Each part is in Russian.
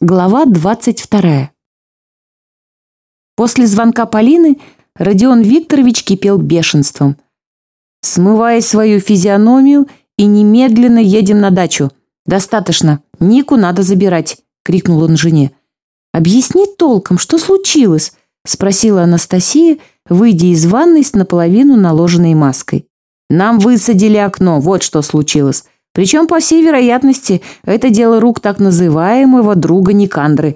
Глава 22. После звонка Полины Родион Викторович кипел бешенством. «Смывай свою физиономию и немедленно едем на дачу. Достаточно, Нику надо забирать», — крикнул он жене. «Объясни толком, что случилось?» — спросила Анастасия, выйдя из ванной с наполовину наложенной маской. «Нам высадили окно, вот что случилось. Причем, по всей вероятности, это дело рук так называемого друга Никандры.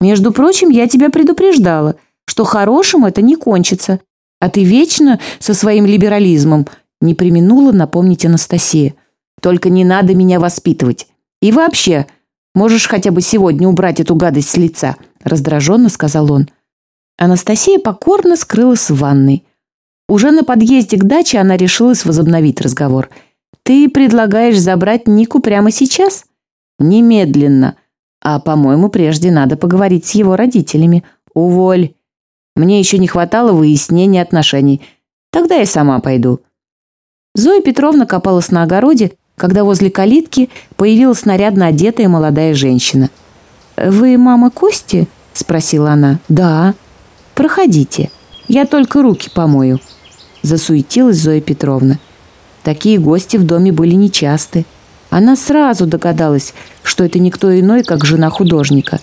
Между прочим, я тебя предупреждала, что хорошим это не кончится. А ты вечно со своим либерализмом, не применула напомнить Анастасия. Только не надо меня воспитывать. И вообще, можешь хотя бы сегодня убрать эту гадость с лица, раздраженно сказал он. Анастасия покорно скрылась в ванной. Уже на подъезде к даче она решилась возобновить разговор – ты предлагаешь забрать Нику прямо сейчас? Немедленно. А, по-моему, прежде надо поговорить с его родителями. Уволь. Мне еще не хватало выяснения отношений. Тогда я сама пойду. Зоя Петровна копалась на огороде, когда возле калитки появилась нарядно одетая молодая женщина. «Вы мама Кости?» – спросила она. «Да». «Проходите. Я только руки помою», – засуетилась Зоя Петровна. Такие гости в доме были нечасты. Она сразу догадалась, что это никто иной, как жена художника.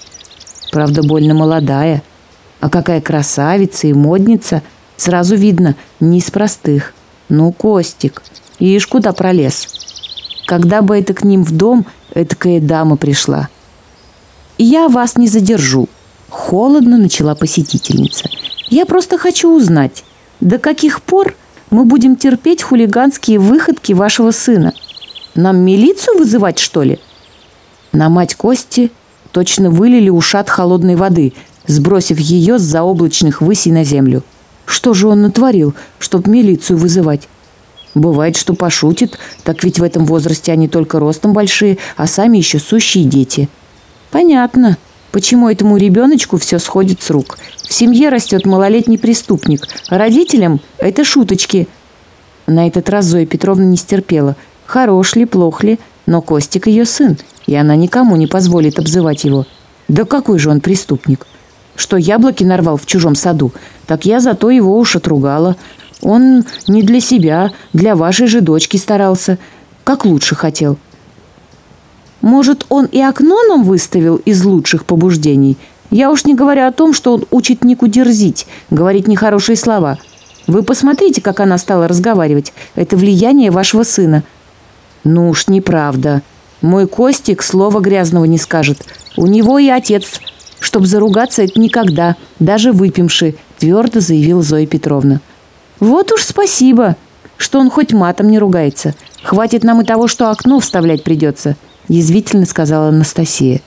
Правда, больно молодая. А какая красавица и модница, сразу видно, не из простых. Ну, Костик, ишь куда пролез. Когда бы это к ним в дом, этакая дама пришла. «Я вас не задержу», — холодно начала посетительница. «Я просто хочу узнать, до каких пор мы будем терпеть хулиганские выходки вашего сына? Нам милицию вызывать, что ли?» На мать Кости точно вылили ушат холодной воды, сбросив ее с заоблачных высей на землю. Что же он натворил, чтоб милицию вызывать? Бывает, что пошутит, так ведь в этом возрасте они только ростом большие, а сами еще сущие дети. Понятно, почему этому ребеночку все сходит с рук. В семье растет малолетний преступник, родителям – это шуточки. На этот раз Зоя Петровна не стерпела. Хорош ли, плох ли, но Костик ее сын, и она никому не позволит обзывать его. Да какой же он преступник? Что яблоки нарвал в чужом саду, так я зато его уж отругала. Он не для себя, для вашей же дочки старался. Как лучше хотел. Может, он и окно нам выставил из лучших побуждений? Я уж не говорю о том, что он учит Нику дерзить, говорить нехорошие слова. Вы посмотрите, как она стала разговаривать. Это влияние вашего сына». «Ну уж неправда. Мой Костик слова грязного не скажет. У него и отец. Чтоб заругаться, это никогда, даже выпивши», – твердо заявила Зоя Петровна. «Вот уж спасибо, что он хоть матом не ругается. Хватит нам и того, что окно вставлять придется». – язвительно сказала Анастасия.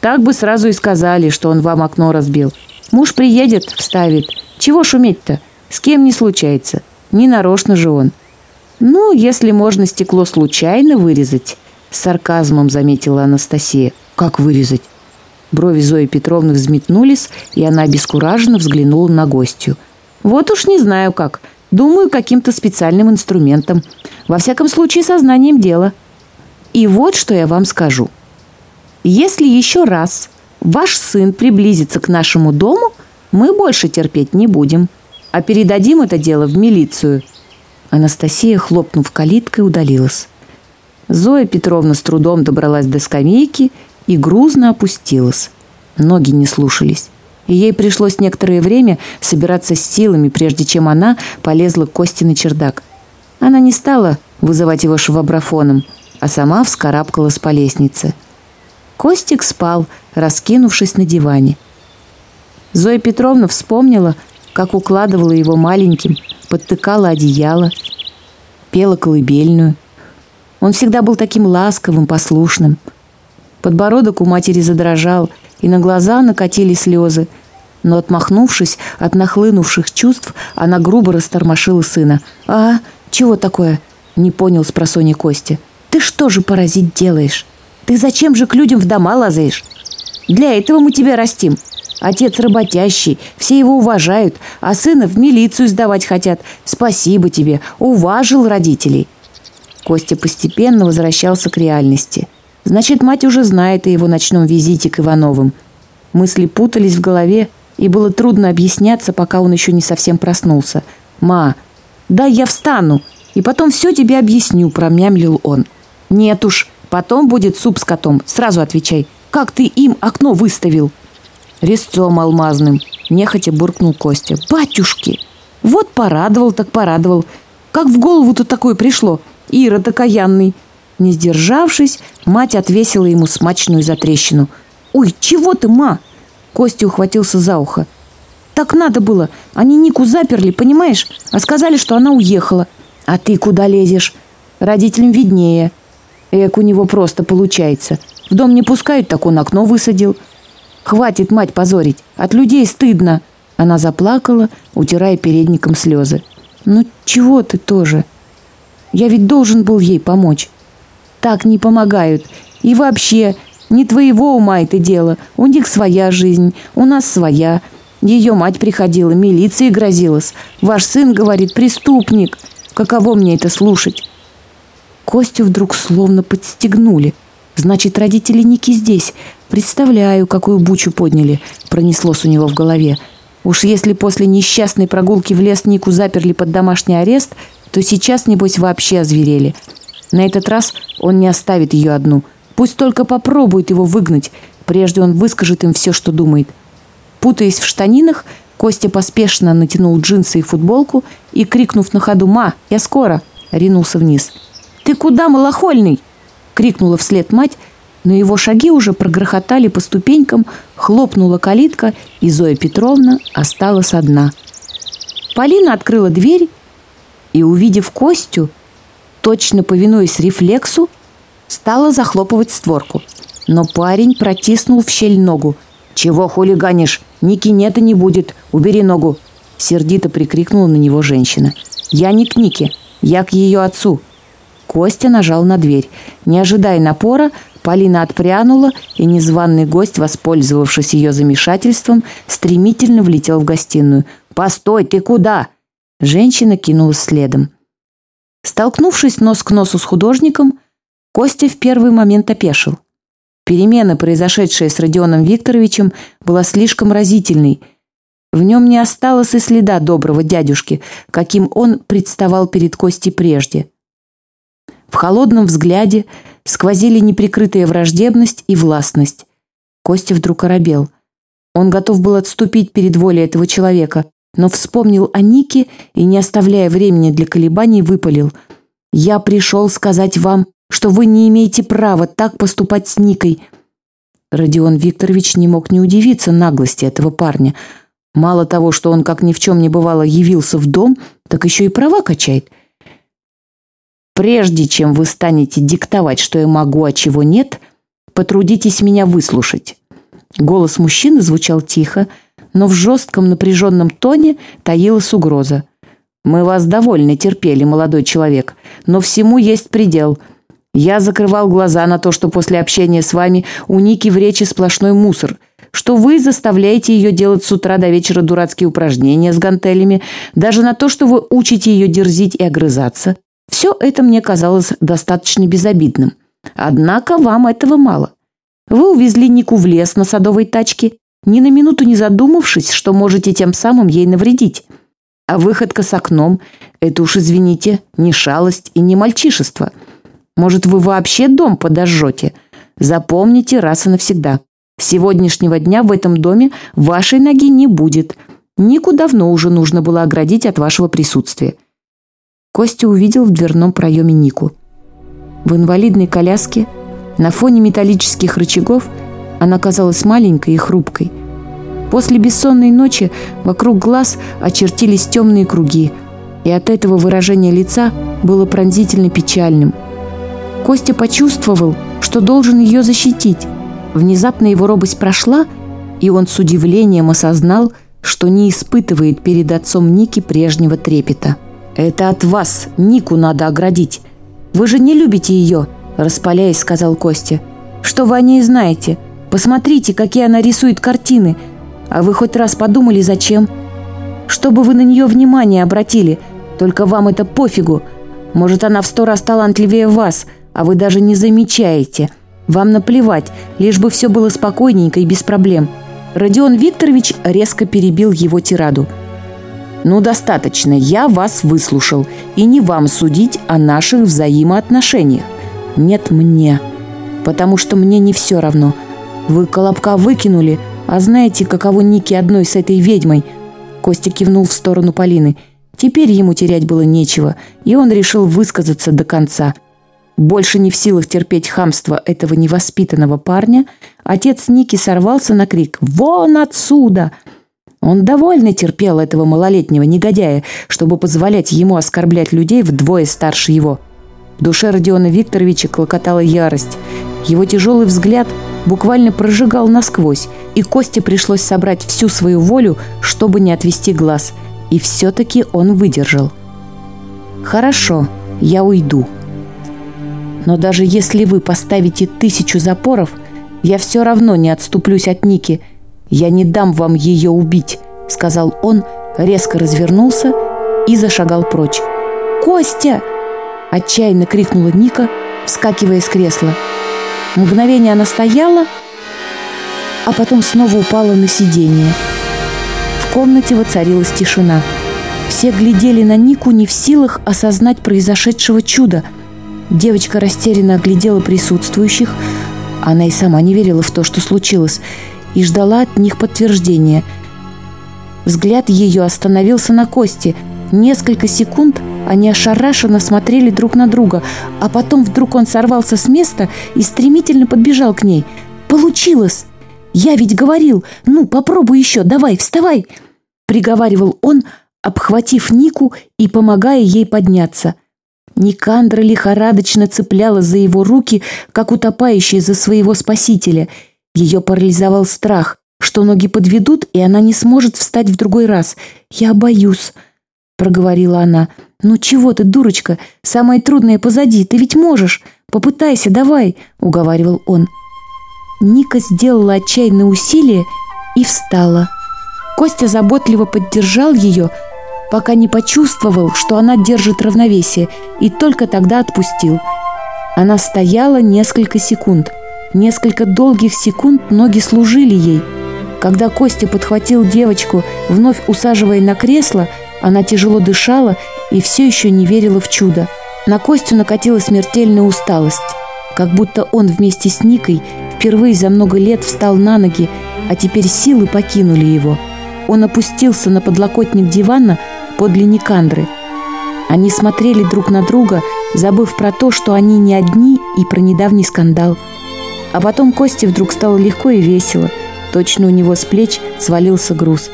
«Так бы сразу и сказали, что он вам окно разбил. Муж приедет, вставит. Чего шуметь-то? С кем не случается. Не нарочно же он». «Ну, если можно стекло случайно вырезать», – с сарказмом заметила Анастасия. «Как вырезать?» Брови Зои Петровны взметнулись, и она обескураженно взглянула на гостью. «Вот уж не знаю как. Думаю, каким-то специальным инструментом. Во всяком случае, сознанием дела». И вот что я вам скажу. Если еще раз ваш сын приблизится к нашему дому, мы больше терпеть не будем, а передадим это дело в милицию». Анастасия, хлопнув калиткой, удалилась. Зоя Петровна с трудом добралась до скамейки и грузно опустилась. Ноги не слушались. И ей пришлось некоторое время собираться с силами, прежде чем она полезла к Кости на чердак. Она не стала вызывать его швабрафоном – а сама вскарабкалась по лестнице. Костик спал, раскинувшись на диване. Зоя Петровна вспомнила, как укладывала его маленьким, подтыкала одеяло, пела колыбельную. Он всегда был таким ласковым, послушным. Подбородок у матери задрожал, и на глаза накатили слезы. Но, отмахнувшись от нахлынувших чувств, она грубо растормошила сына. «А, чего такое?» — не понял спросони Костя. Ты что же, паразит, делаешь? Ты зачем же к людям в дома лазаешь? Для этого мы тебя растим. Отец работящий, все его уважают, а сына в милицию сдавать хотят. Спасибо тебе, уважил родителей». Костя постепенно возвращался к реальности. Значит, мать уже знает о его ночном визите к Ивановым. Мысли путались в голове, и было трудно объясняться, пока он еще не совсем проснулся. «Ма, да я встану, и потом все тебе объясню», – промямлил он. Нет уж, потом будет суп с котом. Сразу отвечай. Как ты им окно выставил? Резцом алмазным. Нехотя буркнул Костя. Батюшки! Вот порадовал так порадовал. Как в голову-то такое пришло? Ира докаянный. Не сдержавшись, мать отвесила ему смачную затрещину. «Ой, чего ты, ма?» Костя ухватился за ухо. «Так надо было. Они Нику заперли, понимаешь? А сказали, что она уехала. А ты куда лезешь? Родителям виднее». Эк, у него просто получается. В дом не пускают, так он окно высадил. Хватит мать позорить, от людей стыдно. Она заплакала, утирая передником слезы. Ну чего ты тоже? Я ведь должен был ей помочь. Так не помогают. И вообще, не твоего ума это дело. У них своя жизнь, у нас своя. Ее мать приходила, милиции грозилась. Ваш сын, говорит, преступник. Каково мне это слушать? Костю вдруг словно подстегнули. «Значит, родители Ники здесь. Представляю, какую бучу подняли», — пронеслось у него в голове. «Уж если после несчастной прогулки в лес Нику заперли под домашний арест, то сейчас, небось, вообще озверели. На этот раз он не оставит ее одну. Пусть только попробует его выгнать. Прежде он выскажет им все, что думает». Путаясь в штанинах, Костя поспешно натянул джинсы и футболку и, крикнув на ходу «Ма! Я скоро!» ринулся вниз. «Ты куда, малохольный?» — крикнула вслед мать, но его шаги уже прогрохотали по ступенькам, хлопнула калитка, и Зоя Петровна осталась одна. Полина открыла дверь и, увидев Костю, точно повинуясь рефлексу, стала захлопывать створку. Но парень протиснул в щель ногу. «Чего хулиганишь? Ни кинета не будет. Убери ногу!» Сердито прикрикнула на него женщина. «Я не к Нике. Я к ее отцу. Костя нажал на дверь. Не ожидая напора, Полина отпрянула, и незваный гость, воспользовавшись ее замешательством, стремительно влетел в гостиную. «Постой, ты куда?» Женщина кинулась следом. Столкнувшись нос к носу с художником, Костя в первый момент опешил. Перемена, произошедшая с Родионом Викторовичем, была слишком разительной. В нем не осталось и следа доброго дядюшки, каким он представал перед Костей прежде. В холодном взгляде сквозили неприкрытая враждебность и властность. Костя вдруг оробел. Он готов был отступить перед волей этого человека, но вспомнил о Нике и, не оставляя времени для колебаний, выпалил. «Я пришел сказать вам, что вы не имеете права так поступать с Никой». Родион Викторович не мог не удивиться наглости этого парня. Мало того, что он, как ни в чем не бывало, явился в дом, так еще и права качает – Прежде чем вы станете диктовать, что я могу, а чего нет, потрудитесь меня выслушать». Голос мужчины звучал тихо, но в жестком напряженном тоне таилась угроза. «Мы вас довольно терпели, молодой человек, но всему есть предел. Я закрывал глаза на то, что после общения с вами у Ники в речи сплошной мусор, что вы заставляете ее делать с утра до вечера дурацкие упражнения с гантелями, даже на то, что вы учите ее дерзить и огрызаться, все это мне казалось достаточно безобидным. Однако вам этого мало. Вы увезли Нику в лес на садовой тачке, ни на минуту не задумавшись, что можете тем самым ей навредить. А выходка с окном – это уж, извините, не шалость и не мальчишество. Может, вы вообще дом подожжете? Запомните раз и навсегда. С сегодняшнего дня в этом доме вашей ноги не будет. Нику давно уже нужно было оградить от вашего присутствия. Костя увидел в дверном проеме Нику. В инвалидной коляске, на фоне металлических рычагов, она казалась маленькой и хрупкой. После бессонной ночи вокруг глаз очертились темные круги, и от этого выражение лица было пронзительно печальным. Костя почувствовал, что должен ее защитить. Внезапно его робость прошла, и он с удивлением осознал, что не испытывает перед отцом Ники прежнего трепета. «Это от вас Нику надо оградить. Вы же не любите ее», – распаляясь, сказал Костя. «Что вы о ней знаете? Посмотрите, какие она рисует картины. А вы хоть раз подумали, зачем? Чтобы вы на нее внимание обратили. Только вам это пофигу. Может, она в сто раз талантливее вас, а вы даже не замечаете. Вам наплевать, лишь бы все было спокойненько и без проблем». Родион Викторович резко перебил его тираду – «Ну, достаточно, я вас выслушал, и не вам судить о наших взаимоотношениях. Нет, мне. Потому что мне не все равно. Вы Колобка выкинули, а знаете, каково Ники одной с этой ведьмой?» Костя кивнул в сторону Полины. Теперь ему терять было нечего, и он решил высказаться до конца – больше не в силах терпеть хамство этого невоспитанного парня, отец Ники сорвался на крик «Вон отсюда!» Он довольно терпел этого малолетнего негодяя, чтобы позволять ему оскорблять людей вдвое старше его. В душе Родиона Викторовича клокотала ярость. Его тяжелый взгляд буквально прожигал насквозь, и Косте пришлось собрать всю свою волю, чтобы не отвести глаз. И все-таки он выдержал. «Хорошо, я уйду. Но даже если вы поставите тысячу запоров, я все равно не отступлюсь от Ники», «Я не дам вам ее убить», — сказал он, резко развернулся и зашагал прочь. «Костя!» — отчаянно крикнула Ника, вскакивая с кресла. Мгновение она стояла, а потом снова упала на сиденье. В комнате воцарилась тишина. Все глядели на Нику не в силах осознать произошедшего чуда. Девочка растерянно оглядела присутствующих. Она и сама не верила в то, что случилось и ждала от них подтверждения. Взгляд ее остановился на кости. Несколько секунд они ошарашенно смотрели друг на друга, а потом вдруг он сорвался с места и стремительно подбежал к ней. «Получилось! Я ведь говорил! Ну, попробуй еще! Давай, вставай!» приговаривал он, обхватив Нику и помогая ей подняться. Никандра лихорадочно цепляла за его руки, как утопающий за своего спасителя – ее парализовал страх, что ноги подведут, и она не сможет встать в другой раз. «Я боюсь», — проговорила она. «Ну чего ты, дурочка? Самое трудное позади, ты ведь можешь. Попытайся, давай», — уговаривал он. Ника сделала отчаянное усилие и встала. Костя заботливо поддержал ее, пока не почувствовал, что она держит равновесие, и только тогда отпустил. Она стояла несколько секунд — Несколько долгих секунд ноги служили ей. Когда Костя подхватил девочку, вновь усаживая на кресло, она тяжело дышала и все еще не верила в чудо. На Костю накатила смертельная усталость. Как будто он вместе с Никой впервые за много лет встал на ноги, а теперь силы покинули его. Он опустился на подлокотник дивана подле Никандры. Они смотрели друг на друга, забыв про то, что они не одни и про недавний скандал – а потом Косте вдруг стало легко и весело. Точно у него с плеч свалился груз.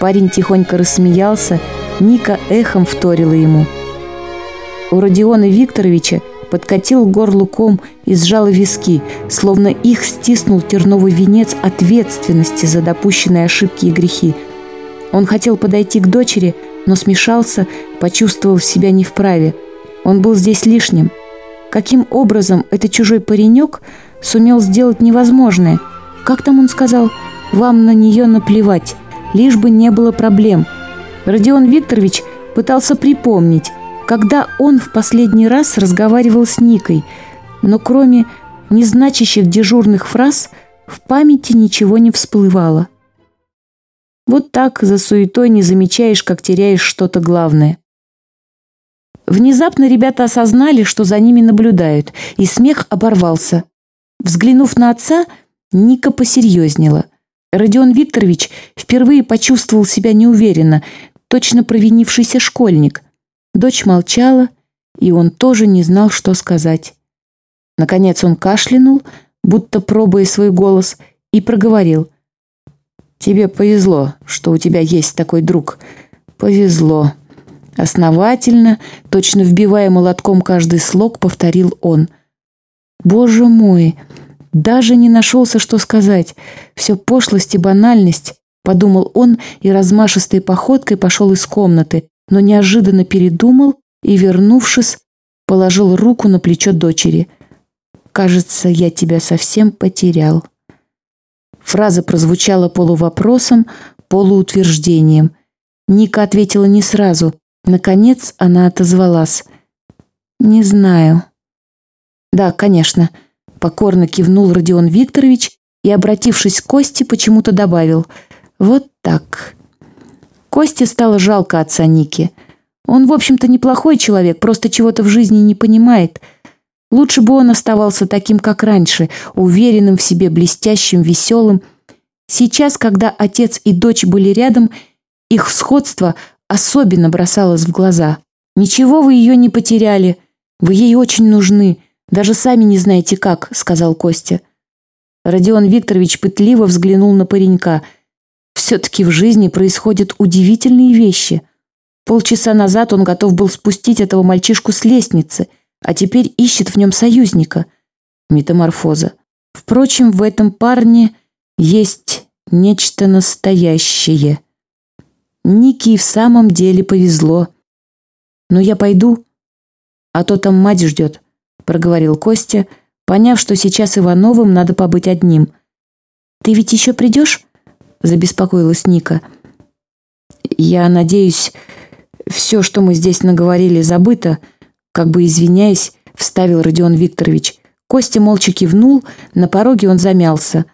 Парень тихонько рассмеялся, Ника эхом вторила ему. У Родиона Викторовича подкатил горлуком и сжал виски, словно их стиснул терновый венец ответственности за допущенные ошибки и грехи. Он хотел подойти к дочери, но смешался, почувствовав себя не вправе. Он был здесь лишним. Каким образом этот чужой паренек – сумел сделать невозможное. Как там он сказал? «Вам на нее наплевать, лишь бы не было проблем». Родион Викторович пытался припомнить, когда он в последний раз разговаривал с Никой, но кроме незначащих дежурных фраз в памяти ничего не всплывало. Вот так за суетой не замечаешь, как теряешь что-то главное. Внезапно ребята осознали, что за ними наблюдают, и смех оборвался. Взглянув на отца, Ника посерьезнела. Родион Викторович впервые почувствовал себя неуверенно, точно провинившийся школьник. Дочь молчала, и он тоже не знал, что сказать. Наконец он кашлянул, будто пробуя свой голос, и проговорил. «Тебе повезло, что у тебя есть такой друг. Повезло». Основательно, точно вбивая молотком каждый слог, повторил он – Боже мой! Даже не нашелся, что сказать. Все пошлость и банальность, подумал он и размашистой походкой пошел из комнаты, но неожиданно передумал и, вернувшись, положил руку на плечо дочери. «Кажется, я тебя совсем потерял». Фраза прозвучала полувопросом, полуутверждением. Ника ответила не сразу. Наконец она отозвалась. «Не знаю». «Да, конечно», — покорно кивнул Родион Викторович и, обратившись к Косте, почему-то добавил «Вот так». Косте стало жалко отца Ники. Он, в общем-то, неплохой человек, просто чего-то в жизни не понимает. Лучше бы он оставался таким, как раньше, уверенным в себе, блестящим, веселым. Сейчас, когда отец и дочь были рядом, их сходство особенно бросалось в глаза. «Ничего вы ее не потеряли. Вы ей очень нужны. Даже сами не знаете как», — сказал Костя. Родион Викторович пытливо взглянул на паренька. «Все-таки в жизни происходят удивительные вещи. Полчаса назад он готов был спустить этого мальчишку с лестницы, а теперь ищет в нем союзника». Метаморфоза. «Впрочем, в этом парне есть нечто настоящее». Нике в самом деле повезло. Но я пойду, а то там мать ждет. – проговорил Костя, поняв, что сейчас Ивановым надо побыть одним. «Ты ведь еще придешь?» – забеспокоилась Ника. «Я надеюсь, все, что мы здесь наговорили, забыто», – как бы извиняясь, вставил Родион Викторович. Костя молча кивнул, на пороге он замялся.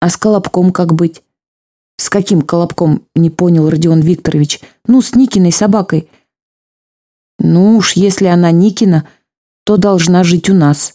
«А с Колобком как быть?» «С каким Колобком?» – не понял Родион Викторович. «Ну, с Никиной собакой». «Ну уж, если она Никина, то должна жить у нас.